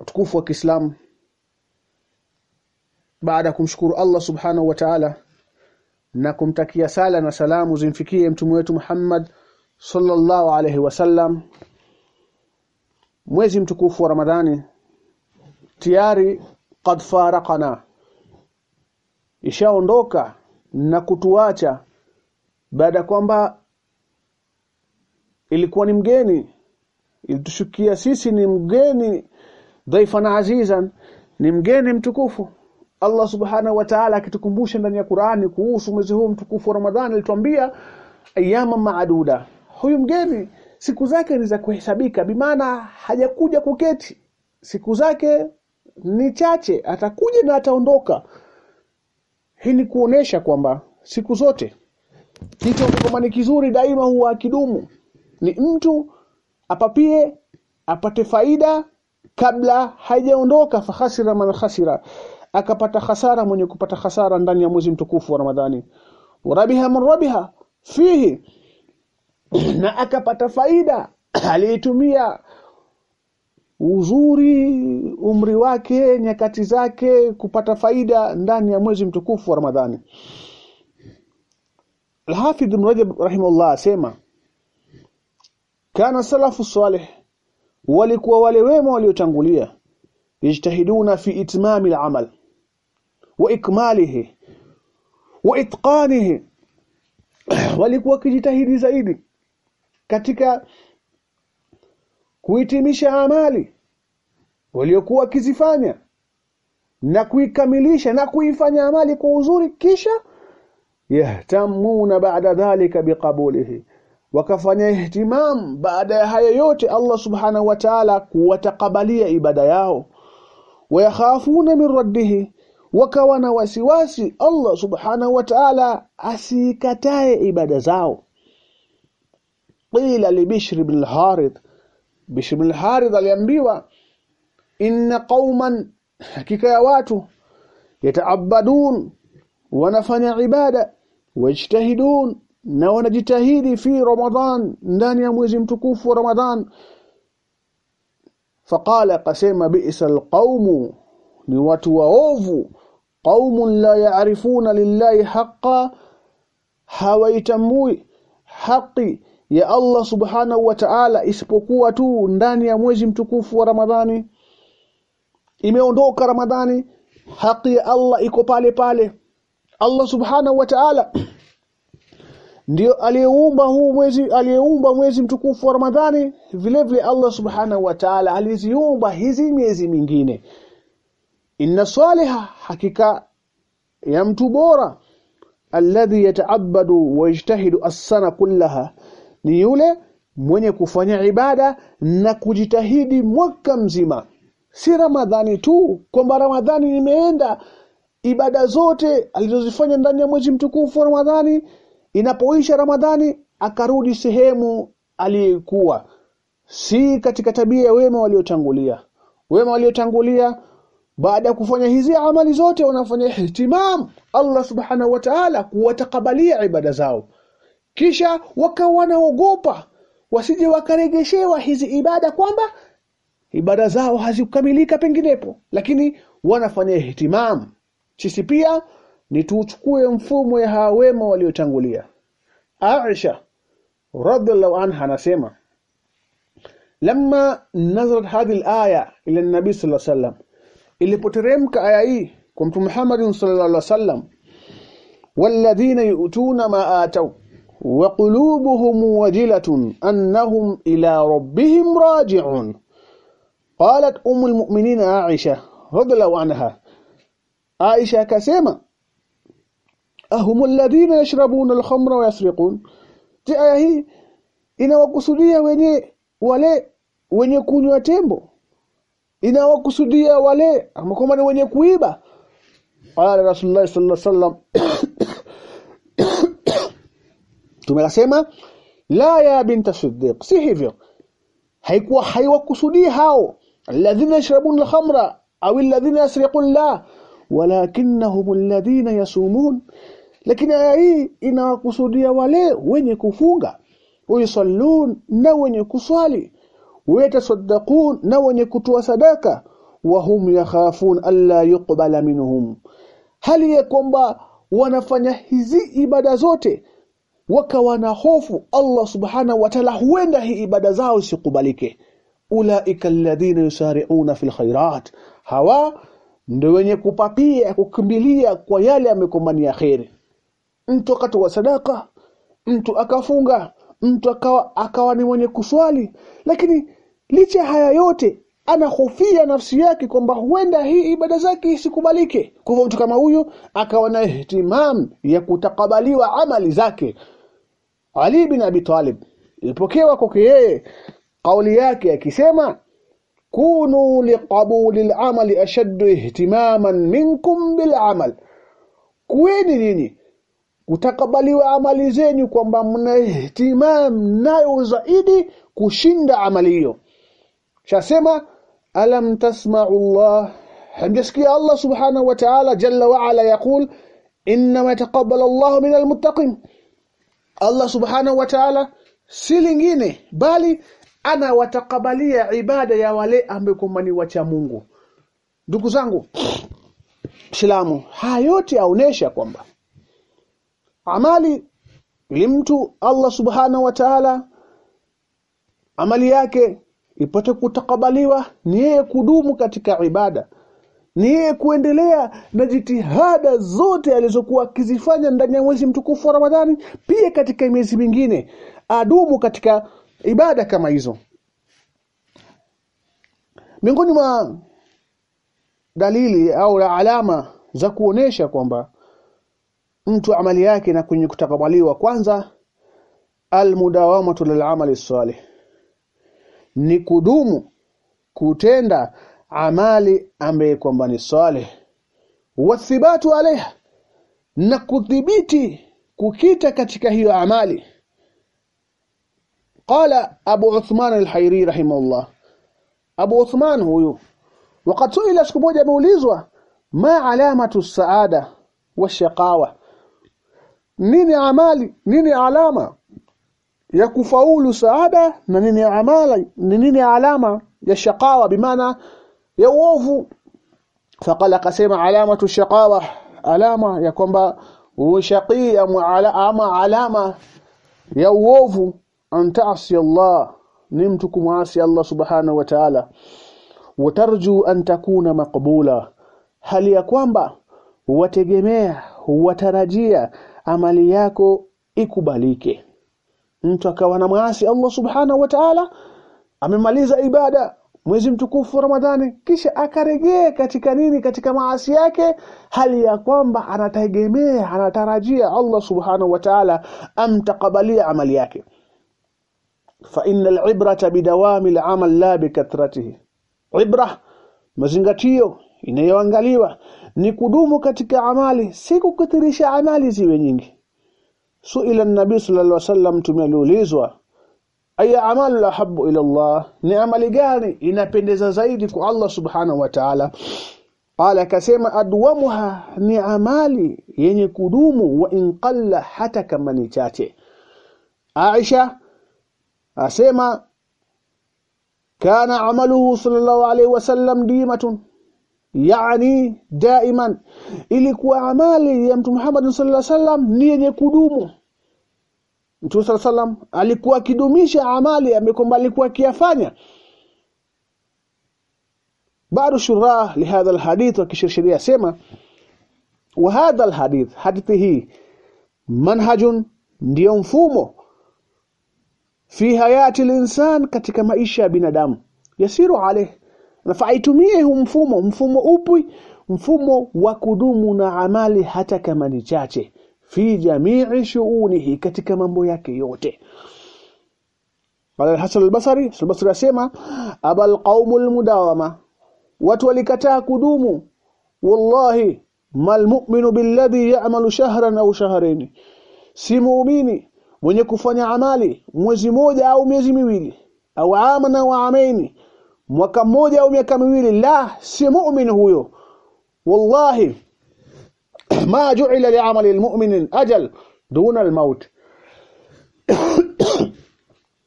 utukufu wa Kiislamu. Baada kumshukuru Allah Subhanahu wa Ta'ala na kumtakia sala na salamu zimfikie mtume wetu Muhammad sallallahu alaihi wasallam mwezi mtukufu wa Ramadhani tayari qad faraqana. Ishaondoka na kutuacha baada kwamba ilikuwa ni mgeni ilitushukia sisi ni mgeni dhaifan azizan ni mgeni mtukufu. Allah subhanahu wa ta'ala akitukumbusha ndani ya Qur'ani kuhusu mwezi huu mtukufu wa Ramadhani alituambia ayyama maaduda huyu mgeni siku zake ni za kuhesabika bimaana hajakuja kuketi. Siku zake ni chache atakuja na ataondoka. Hii ni kuonesha kwamba siku zote kitu kikomani ni kizuri daima huwa kidumu ni mtu apapie apate faida kabla hajaondoka fakhasira man khasira akapata hasara mwenye kupata hasara ndani ya mwezi mtukufu wa Ramadhani. Warabiha man rabiha fihi. Na akapata faida aliitumia uzuri umri wake nyakati zake kupata faida ndani ya mwezi mtukufu wa Ramadhani. Al-Hafidh Ibn Rajab rahimahullah asema kana salafu salih walikuwa wale wema waliotangulia. Yajtahiduna fi itmami al-amal wa ikmalihi wa itqanihi. Walikuwa kijitahidi zaidi katika kuhitimisha amali waliokuwa kizifanya na kuikamilisha na kuifanya amali kwa uzuri kisha yahtamuna baada dhalika biqabulihi wakafanya ihtimam. Baada ya haya yote Allah subhanahu wa ta'ala kuwatakabalia ibada yao. Wayakhafuna min raddihi wakawa na wasiwasi Allah subhanahu wa ta'ala asikatae ibada zao. Qila li bishr ibn al-harith. Bishr ibn al-harith aliambiwa inna qauman hakika ya watu yataabadun wanafanya ibada wajtahidun na wanajitahidi fi ramadhan ndani ya mwezi mtukufu wa ramadhan faqala qasema bi'sa alqaumu ni watu waovu. Qaumun la ya'rifuna lillahi haqqa hawaitambui haki ya Allah subhanahu wa ta'ala isipokuwa tu ndani ya mwezi mtukufu wa ramadhani. Imeondoka ramadhani haki ya Allah iko pale pale. Allah subhanahu wa ta'ala ndio aliyeumba huu mwezi aliyeumba mwezi mtukufu wa Ramadhani. Vile vile Allah subhanahu wa ta'ala aliziumba hizi miezi mingine. Inna saliha hakika ya mtu bora. Alladhi yataabadu wa yajtahidu as-sana kullaha. Ni yule mwenye kufanya ibada na kujitahidi mwaka mzima. Si Ramadhani tu kwamba Ramadhani imeenda. Ibada zote alizozifanya ndani ya mwezi mtukufu wa Ramadhani inapoisha Ramadhani akarudi sehemu aliyekuwa. Si katika tabia ya wema waliotangulia. Wema waliotangulia baada ya kufanya hizi amali zote wanafanya ihtimam Allah subhanahu wa ta'ala kuwatakabalia ibada zao. Kisha wakawa wanaogopa wasije wakaregeshewa hizi ibada kwamba ibada zao hazikukamilika penginepo. Lakini wanafanya ihtimam. Sisi pia ni tuchukue mfumo ya hawa wema waliotangulia. Aisha radhiallahu anha anasema lamma nazarat hadhi alaya ila nabii sallallahu alayhi wasallam ilipoteremka aya hii kwa mtume Muhammad sallallahu alayhi wasallam walladhina yu'tuna ma ataw wa qulubuhum wajilatun annahum ila rabbihim raji'un. Qalat ummul mu'minin Aisha radhiallahu anha. Aisha akasema ahum alladhina yashrabuna alkhamra wa yasriqun aya hii inawakusudia wenye wale wenye kunywa tembo. Inawakusudia wale kwamba ni wenye kuiba. Qala rasulullah sallallahu alaihi wasallam. Tumekasema la ya binta siddiq. Si hivyo. Haikuwa haiwakusudia hao. Alladhina yashrabuna alkhamra au alladhina yasriqun la walakinahum alladhina yasumun lakini aya hii inawakusudia wale wenye kufunga. Wayusallun na wenye kuswali. Wayatasaddaqun na wenye kutoa sadaka. Wahum yakhafun alla yuqbala minhum. Hali ya kwamba wanafanya hizi ibada zote wakawa na hofu Allah subhanahu wa ta'ala huenda hii ibada zao isikubalike. Ulaika alladhina yusari'una fil khairat. Hawa ndio wenye kupapia kukimbilia kwa yale amekombania khairi mtu akatoa sadaka mtu akafunga mtu akawa, akawa ni mwenye kuswali. Lakini licha haya yote anahofia nafsi yake kwamba huenda hii ibada zake isikubalike. Kwa hivyo mtu kama huyo akawa na ihtimam ya kutakabaliwa amali zake. Ali bin Abi Talib ilipokewa kwake yeye kauli yake akisema kunu liqabuli al-amali ashaddu ihtimaman minkum bil amal kuweni nini kutakabaliwa amali zenyu kwamba mna ihtimam nayo zaidi kushinda amali hiyo. Shasema alam tasma'u Allah? Hamjasikia Allah subhanahu wa ta'ala jalla wa ala yaqul inma yataqabbalu Allah min almuttaqin. Allah subhanahu wa ta'ala si lingine bali ana watakabalia ibada ya wale ambao ni wacha Mungu. Ndugu zangu Islamu haya yote yaonesha kwamba amali ili mtu Allah subhanahu wa ta'ala. Amali yake ipate kutakabaliwa ni yeye kudumu katika ibada. Ni yeye kuendelea na jitihada zote alizokuwa akizifanya ndani ya mwezi mtukufu wa Ramadhani pia katika miezi mingine adumu katika ibada kama hizo. Miongoni mwa dalili au alama za kuonesha kwamba mtu amali yake na kwenye kutakabaliwa kwanza almudawamatu lilamali salih ni kudumu kutenda amali ambaye kwamba ni salih wathibatu alaiha na kudhibiti kukita katika hiyo amali. Qala abu uthman al-hayri rahimahullah. Abu uthman huyu wakati suila siku moja ameulizwa ma alamatu saada washaqawa nini amali nini alama ya kufaulu saada na nini amala ni nini alama ya shaqawa bimaana ya uovu. Faqala kasema alamatu shaqawa alama ya kwamba ushaqi ama alama ya uovu. An ta'si Allah ni mtu kumwasi Allah subhanahu wa ta'ala. Watarju an takuna maqbula hali ya kwamba wategemea watarajia amali yako ikubalike. Mtu akawa na maasi Allah subhanahu wa ta'ala amemaliza ibada mwezi mtukufu Ramadhani kisha akarejea katika nini katika maasi yake hali ya kwamba anategemea anatarajia Allah subhanahu wa ta'ala amtakabalia amali yake. Fa innal ibrata bidawami al-amal la bikathratihi ibra mazingatio inayoangaliwa ni kudumu katika amali si kukithirisha amali ziwe nyingi. Suila nabii sallallahu alaihi wasallam tumeulizwa aya amalu ahabbu ila Allah? Ni amali gani inapendeza zaidi kwa Allah subhanahu wa ta'ala? Qala akasema adwamuha ni amali yenye kudumu wa inqalla hata kama ni chache. Aisha asema kana amaluhu sallallahu alaihi wasallam dimatun yani daiman. Ilikuwa amali ya mtu Muhammad sallallahu alaihi wasallam ni yenye kudumu. Mtume sallallahu alaihi wasallam alikuwa akidumisha amali amekomba alikuwa akiyafanya. Bado shurah lihadha alhadith wakishirshiria sema wa hadha alhadith hadithi hii manhajun ndio mfumo. Fi hayati linsan katika maisha ya binadamu. Yasiru alayh sasa aitumie huu mfumo, mfumo upi? Mfumo wa kudumu na amali hata kama ni chache, fi jamii shuunihi, katika mambo yake yote. Qala Hasan al-Basri, al-Basri asema abal qaumul mudawama, watu walikataa kudumu. Wallahi mal mu'minu billadhi ya'malu shahran au shahrayn, si muumini mwenye kufanya amali mwezi moja au miezi miwili au amana wa amaini mwaka mmoja au miaka miwili la si mu'min huyo. Wallahi ma ju'ila li'amali almu'min ajal duna almaut.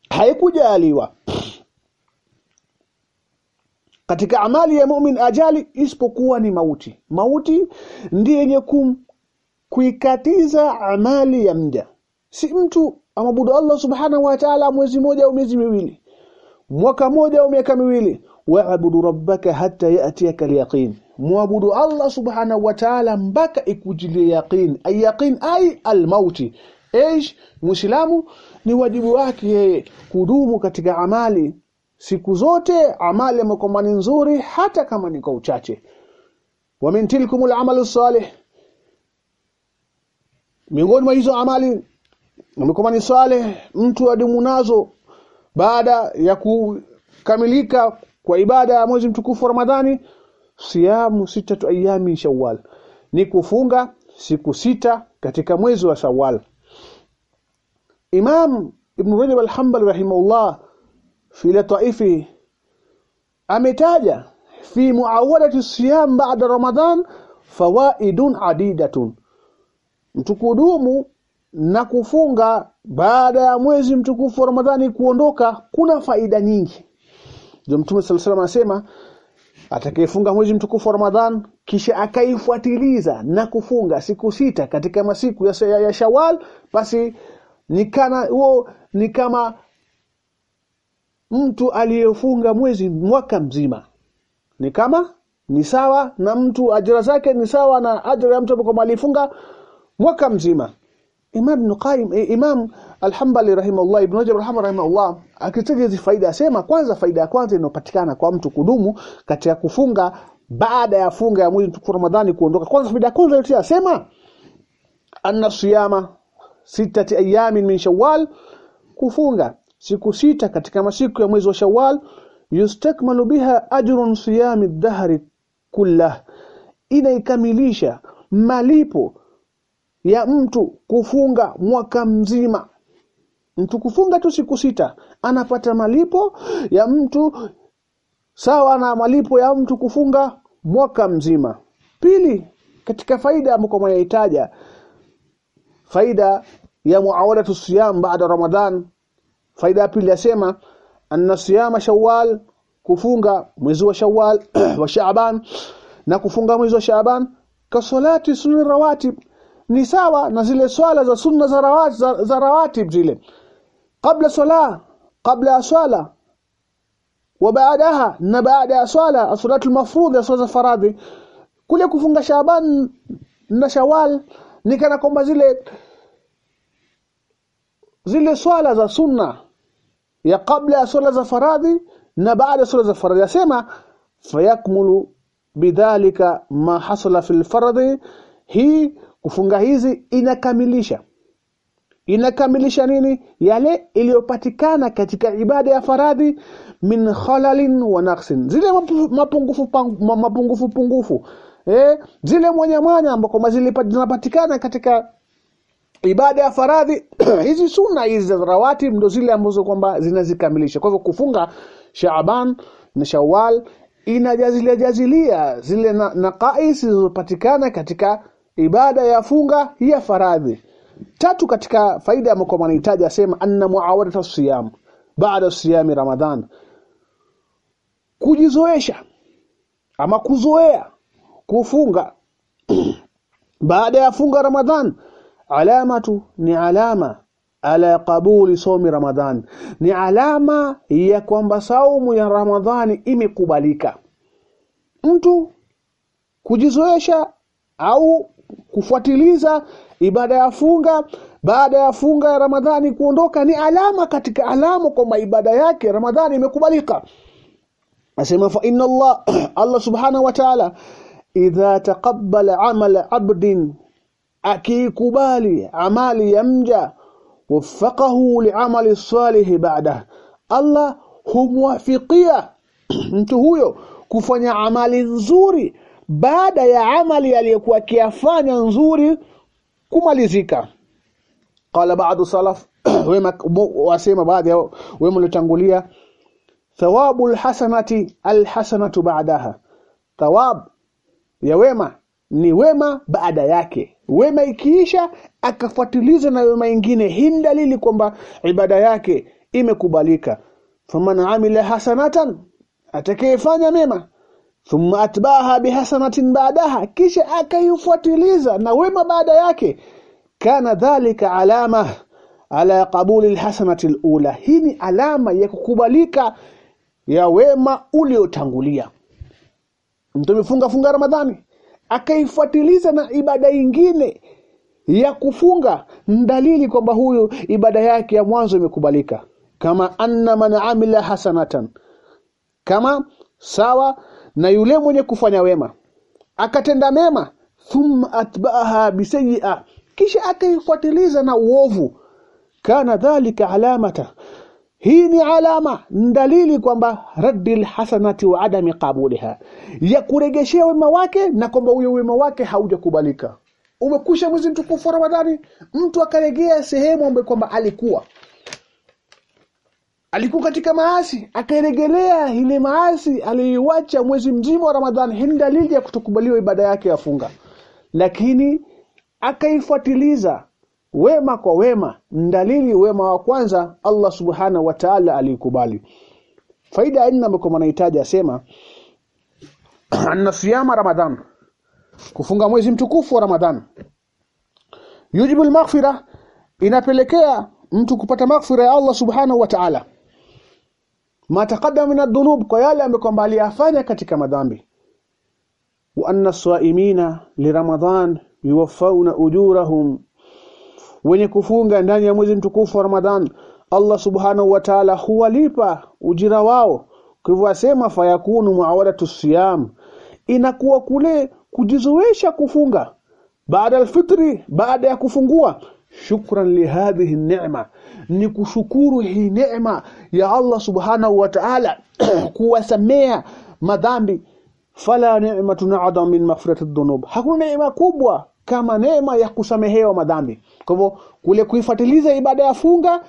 Haikujaliwa katika amali ya mu'min ajali isipokuwa ni mauti. Mauti ndiye yenye kuikatiza amali ya mja. Si mtu amabudu Allah subhanahu wa ta'ala mwezi moja au miezi miwili mwaka moja au miaka miwili waabudu rabbaka hatta yatiyaka alyaqin muabudu Allah subhanahu wa ta'ala mpaka ikujilie yaqin ay yaqin ay almauti ايش muislamu ni wajibu wake yeye kudumu katika amali siku zote amali ambayo ni nzuri hata kama ni kwa uchache wa min tilkumul amalu salih miongoni mwa hizo amali ambayo ni salih mtu adumu nazo baada ya kukamilika kwa ibada ya mwezi mtukufu wa Ramadhani siyamu sitatu ayami Shawwal. Ni kufunga siku sita katika mwezi wa Shawwal. Imam Ibn Rajab al-Hanbali rahimahullah fi lataifi ametaja fi muawadati siyam ba'da Ramadhan fawaidun adidatun. Mtukudumu na kufunga baada ya mwezi mtukufu wa Ramadhani kuondoka kuna faida nyingi. Ndio Mtume صلى الله wasallam atakayefunga mwezi mtukufu wa Ramadhan kisha akaifuatiliza na kufunga siku sita katika masiku ya, ya, ya Shawwal basi nikana huo ni kama mtu aliyefunga mwezi mwaka mzima ni kama ni sawa na mtu ajira zake ni sawa na ajira ya mtu ambaye alifunga mwaka mzima Imam Ibn Qayyim Imam Al-Hanbali rahimahullah Ibn Rajab rahimahullah akitaja hizi faida asema kwanza faida ya kwanza inayopatikana kwa mtu kudumu katika kufunga baada ya funga ya mwezi mtukufu Ramadhani kuondoka. Kwanza faida ya kwanza yote asema anna siyama sitati ayamin min Shawwal kufunga siku sita katika masiku ya mwezi wa Shawwal yustakmalu biha ajrun siyami dhahri kullah inaikamilisha malipo ya mtu kufunga mwaka mzima. Mtu kufunga tu siku sita anapata malipo ya mtu sawa na malipo ya mtu kufunga mwaka mzima. Pili katika faida ambayo mnahitaja faida ya muawadatu siyam baada Ramadhan. Faida ya pili yasema anna siyama shawwal kufunga mwezi wa shawwal wa shaaban na kufunga mwezi wa shaaban kasolati sunni rawatib ni sawa na zile swala za sunna za rawatib, za, rawatib zile. Kabla swala kabla ya swala wa baadaha na baada ya swala salatu al-mafrudh ya swala za faradhi. Kule kufunga Shaaban na Shawal ni kana kwamba zile zile swala za sunna ya kabla ya swala za faradhi na baada ya swala za faradhi. Yasema fayakmulu bidhalika ma hasala fil faradhi. Hii kufunga hizi inakamilisha. Inakamilisha nini? Yale iliyopatikana katika ibada ya faradhi min khalalin wa naqsin. Zile mapungufu mapungufu pungufu eh? Zile mwanyamwanya mwanya ambako zinapatikana katika ibada ya faradhi hizi sunna hizi za rawati ndo zile ambazo kwamba zinazikamilisha. Kwa hivyo kufunga Shaaban na shawal inajazilia jazilia zile na, naqais zilizopatikana katika ibada ya funga ya faradhi. Tatu katika faida ambayo mwanahitaji asema anna muawadatu siyam baada siyami ramadhan. Kujizoesha ama kuzoea kufunga. Baada ya funga ramadhan alamatu ni alama ala qabuli somi ramadhan. Ni alama ya kwamba saumu ya ramadhani imekubalika. Mtu kujizoesha au kufuatiliza ibada ya funga baada ya funga ya Ramadhani kuondoka ni alama katika alama kwamba ibada yake Ramadhani imekubalika. Asema fa inna Allah Allah subhanahu wa ta'ala idha taqabbala amala abdin akikubali amali ya mja wafaqahu liamali salih ba'da. Allah humwafikia mtu huyo kufanya amali nzuri baada ya amali aliyokuwa akiyafanya nzuri kumalizika. Qala ba'du salaf wasema baadhi ya wema waliotangulia thawabu alhasanati alhasanatu ba'daha. Thawab ya wema ni wema baada yake. Wema ikiisha akafuatiliza na wema ingine hii dalili kwamba ibada yake imekubalika. Faman amila hasanatan atakayefanya mema thumma atbaha bihasanatin baadaha kisha akaifuatiliza na wema baada yake. Kana dhalika alama ala qabuli alhasanati alula hii ni alama ya kukubalika ya wema uliotangulia. Mtu amefunga funga ramadhani akaifuatiliza na ibada ingine ya kufunga ndalili kwamba huyu ibada yake ya mwanzo imekubalika. Kama anna man amila hasanatan kama sawa na yule mwenye kufanya wema akatenda mema thumma atba'aha bisayi'a kisha akaifuatiliza na uovu. Kana dhalika alamata hii ni alama dalili kwamba raddil hasanati wa adami qabuliha ya kuregeshea wema wake na kwamba huyo wema wake haujakubalika. Umekusha mwezi mtukufu Ramadhani mtu akaregea sehemu ambayo kwamba alikuwa alikuwa katika maasi akaregelea ile maasi aliyoacha mwezi mzima wa Ramadhani. Hii dalili ya kutokubaliwa ibada yake ya funga. Lakini akaifuatiliza wema kwa wema dalili wema wa kwanza Allah subhanahu wa ta'ala alikubali faida nne ambayo mnahitaji asema anna siyama ramadhan kufunga mwezi mtukufu wa ramadhan. Yujibu almaghfira inapelekea mtu kupata maghfira ya Allah subhanahu wa ta'ala ma taqaddama min adh-dhunub kwa yale ambayo kwamba aliyafanya katika madhambi. Wa anna saimina li ramadhan yuwaffawna ujurahum wenye kufunga ndani ya mwezi mtukufu wa Ramadhan Allah subhanahu wa ta'ala huwalipa ujira wao. Kwa hivyo asema fayakunu muawadatu siyam inakuwa kule kujizoesha kufunga. Baada alfitri baada ya kufungua shukran lihadhihi ni'ma. Ni kushukuru hii neema ya Allah subhanahu wa ta'ala kuwasamea madhambi. Fala ni'matun adam min maghfirati dhunub. Hakuna neema kubwa kama neema ya kusamehewa madhambi. Kwa hivyo kule kuifuatiliza ibada ya funga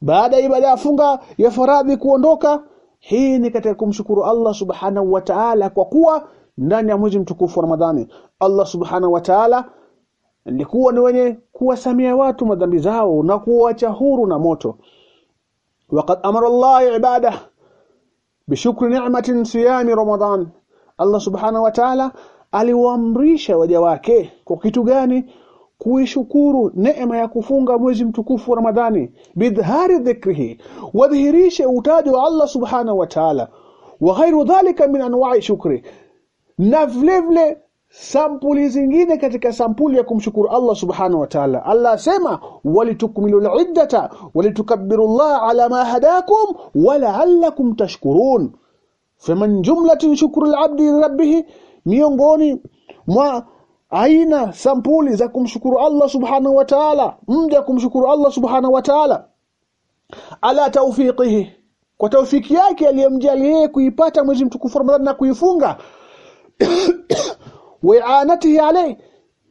baada ibada ya funga ya faradhi kuondoka hii ni katika kumshukuru Allah subhanahu wa ta'ala kwa kuwa ndani ya mwezi mtukufu wa Ramadhani. Allah subhanahu wa ta'ala likuwa ni wenye kuwasamia watu madhambi zao na kuwacha huru na moto. Waqad amara Allah ibada bishukri ni'matin siyami ramadan. Allah subhanahu wa ta'ala aliwaamrisha waja wake kwa kitu gani? Kuishukuru neema ya kufunga mwezi mtukufu wa Ramadhani. Bidhari dhikrihi. Wadhihirishe utajo wa Allah subhanahu wa ta'ala. Wa ghairu dhalika min anwa'i shukri. Na vile vile sampuli zingine katika sampuli ya kumshukuru Allah subhanahu wa ta'ala. Allah asema walitukmilu al-iddata walitukabbiru Allah ala ma hadakum wa la'allakum tashkurun. Faman jumlatin shukru al-'abdi rabbih miongoni mwa aina sampuli za kumshukuru Allah subhanahu wa ta'ala mja kumshukuru Allah subhanahu wa ta'ala. Ala tawfiqihi kwa tawfiki yake aliyomjalia kuipata mwezi mtukufu Ramadhani na kuifunga wi'anatihi alayhi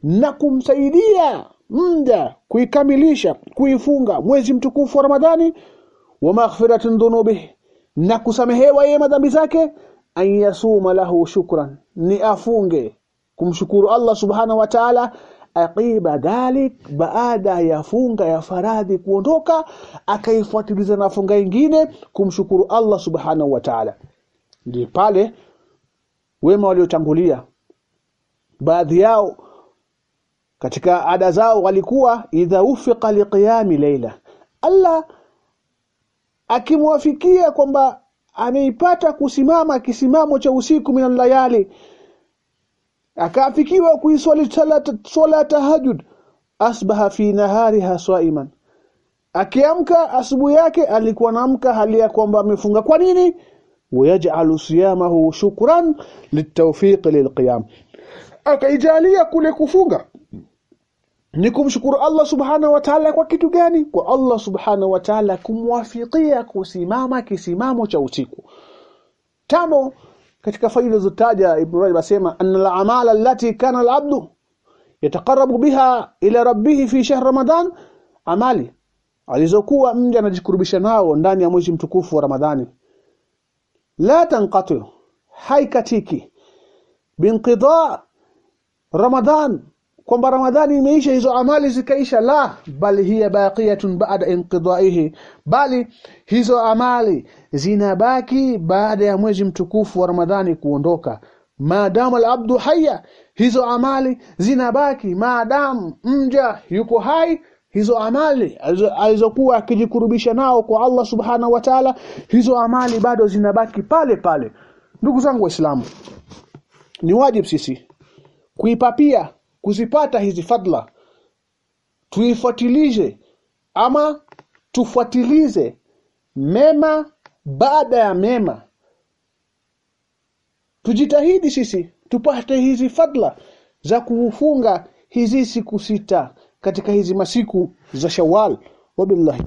na kumsaidia mja kuikamilisha kuifunga mwezi mtukufu wa Ramadhani wa maghfiratin dhunubihi na kusamehewa yeye madhambi zake an yasuma lahu shukran ni afunge kumshukuru Allah subhanahu wa ta'ala aqiba dhalik baada ya funga ya faradhi kuondoka akaifuatiliza na funga nyingine kumshukuru Allah subhanahu wa ta'ala. Ndipo pale wema waliotangulia baadhi yao katika ada zao walikuwa idha ufiqa liqiyami leila Allah akimwafikia kwamba ameipata kusimama kisimamo cha usiku min layali akaafikiwa kuiswali swala tahajjud asbaha fi nahariha saiman. Akiamka asubuhi yake alikuwa naamka hali ya kwamba amefunga. Kwa nini? Wayaj'alu siyamahu shukran litawfiq lilqiyam akaijalia kule kufunga. Ni kumshukuru Allah subhanahu wa ta'ala kwa kitu gani? Kwa Allah subhanahu wa ta'ala kumwafikia kusimama kisimamo cha usiku. Tano katika faida zotaja Ibn asema anna al-amala allati kana al-abdu yataqarrabu biha ila rabbih fi shahr ramadan. Amali alizokuwa mja anajikurubisha nao ndani ya mwezi mtukufu wa Ramadhani. La tanqatu haikatiki. Binqida Ramadhan kwamba Ramadhani imeisha hizo amali zikaisha. La bali hiya baqiyatun ba'da inqidaihi. Bali hizo amali zinabaki baada ya mwezi mtukufu wa Ramadhani kuondoka. Maadamu alabdu haya, hizo amali zinabaki. Maadamu mja yuko hai. Hizo amali alizokuwa akijikurubisha nao kwa Allah subhanahu wa ta'ala hizo amali bado zinabaki pale pale. Ndugu zangu waislamu ni wajibu sisi kuipapia kuzipata hizi fadla tuifuatilize ama tufuatilize mema baada ya mema. Tujitahidi sisi tupate hizi fadla za kufunga hizi siku sita katika hizi masiku za Shawwal. Wabillahi